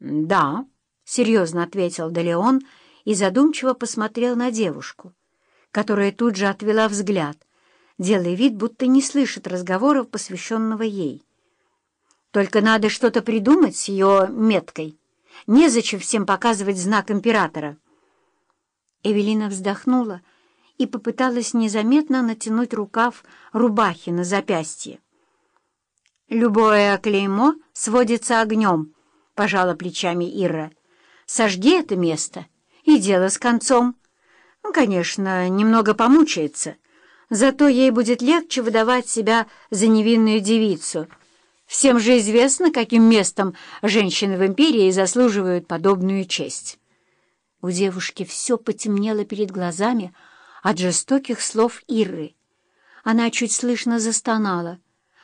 «Да», — серьезно ответил Делеон и задумчиво посмотрел на девушку, которая тут же отвела взгляд, делая вид, будто не слышит разговоров, посвященного ей. «Только надо что-то придумать с ее меткой. Незачем всем показывать знак императора». Эвелина вздохнула и попыталась незаметно натянуть рукав рубахи на запястье. «Любое клеймо сводится огнем», — пожала плечами Ира. «Сожги это место, и дело с концом. Ну, конечно, немного помучается, зато ей будет легче выдавать себя за невинную девицу. Всем же известно, каким местом женщины в империи заслуживают подобную честь». У девушки все потемнело перед глазами от жестоких слов Иры. Она чуть слышно застонала,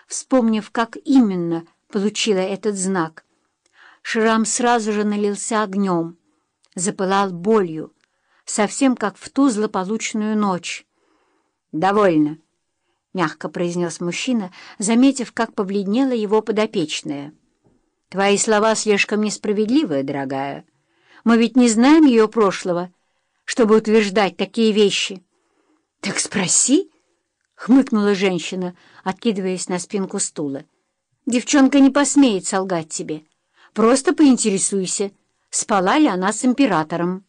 вспомнив, как именно получила этот знак. Шрам сразу же налился огнем, запылал болью, совсем как в ту злополучную ночь. «Довольно», — мягко произнес мужчина, заметив, как побледнела его подопечная. «Твои слова слишком несправедливые, дорогая. Мы ведь не знаем ее прошлого, чтобы утверждать такие вещи». «Так спроси», — хмыкнула женщина, откидываясь на спинку стула. «Девчонка не посмеет солгать тебе». Просто поинтересуйся, спала ли она с императором.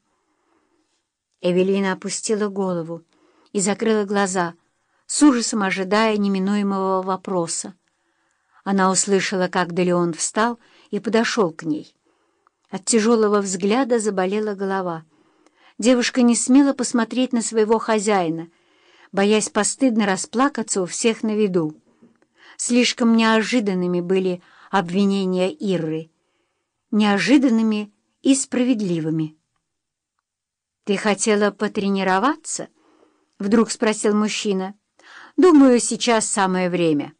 Эвелина опустила голову и закрыла глаза, с ужасом ожидая неминуемого вопроса. Она услышала, как Делеон встал и подошел к ней. От тяжелого взгляда заболела голова. Девушка не смела посмотреть на своего хозяина, боясь постыдно расплакаться у всех на виду. Слишком неожиданными были обвинения Ирры неожиданными и справедливыми. «Ты хотела потренироваться?» — вдруг спросил мужчина. «Думаю, сейчас самое время».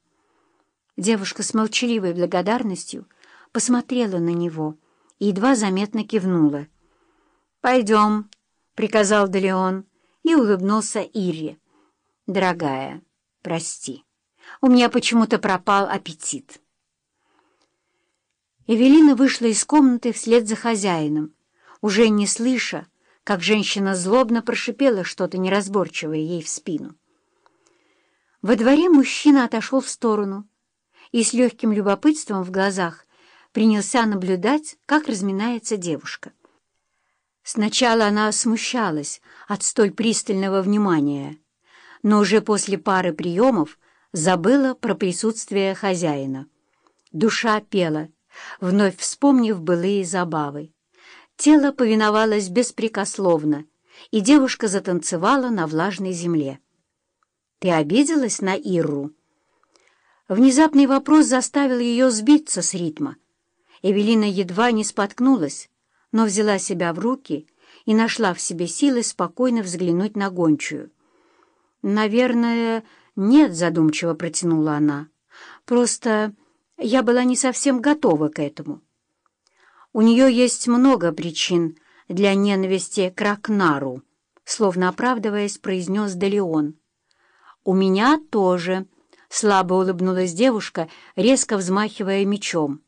Девушка с молчаливой благодарностью посмотрела на него и едва заметно кивнула. «Пойдем», — приказал Делеон и улыбнулся Ире. «Дорогая, прости, у меня почему-то пропал аппетит». Эвелина вышла из комнаты вслед за хозяином, уже не слыша, как женщина злобно прошипела что-то неразборчивое ей в спину. Во дворе мужчина отошел в сторону и с легким любопытством в глазах принялся наблюдать, как разминается девушка. Сначала она смущалась от столь пристального внимания, но уже после пары приемов забыла про присутствие хозяина. Душа пела — вновь вспомнив былые забавы. Тело повиновалось беспрекословно, и девушка затанцевала на влажной земле. «Ты обиделась на Ирру?» Внезапный вопрос заставил ее сбиться с ритма. Эвелина едва не споткнулась, но взяла себя в руки и нашла в себе силы спокойно взглянуть на гончую. «Наверное, нет», — задумчиво протянула она. «Просто я была не совсем готова к этому. У нее есть много причин для ненависти к Ракнару, словно оправдываясь, произнес Делеон. «У меня тоже», — слабо улыбнулась девушка, резко взмахивая мечом.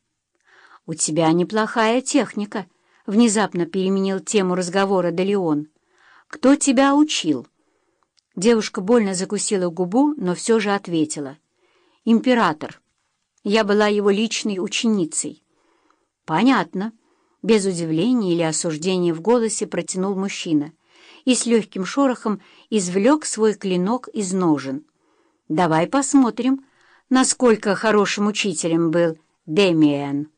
«У тебя неплохая техника», — внезапно переменил тему разговора Делеон. «Кто тебя учил?» Девушка больно закусила губу, но все же ответила. «Император». Я была его личной ученицей. Понятно. Без удивления или осуждения в голосе протянул мужчина и с легким шорохом извлек свой клинок из ножен. Давай посмотрим, насколько хорошим учителем был Демиэн.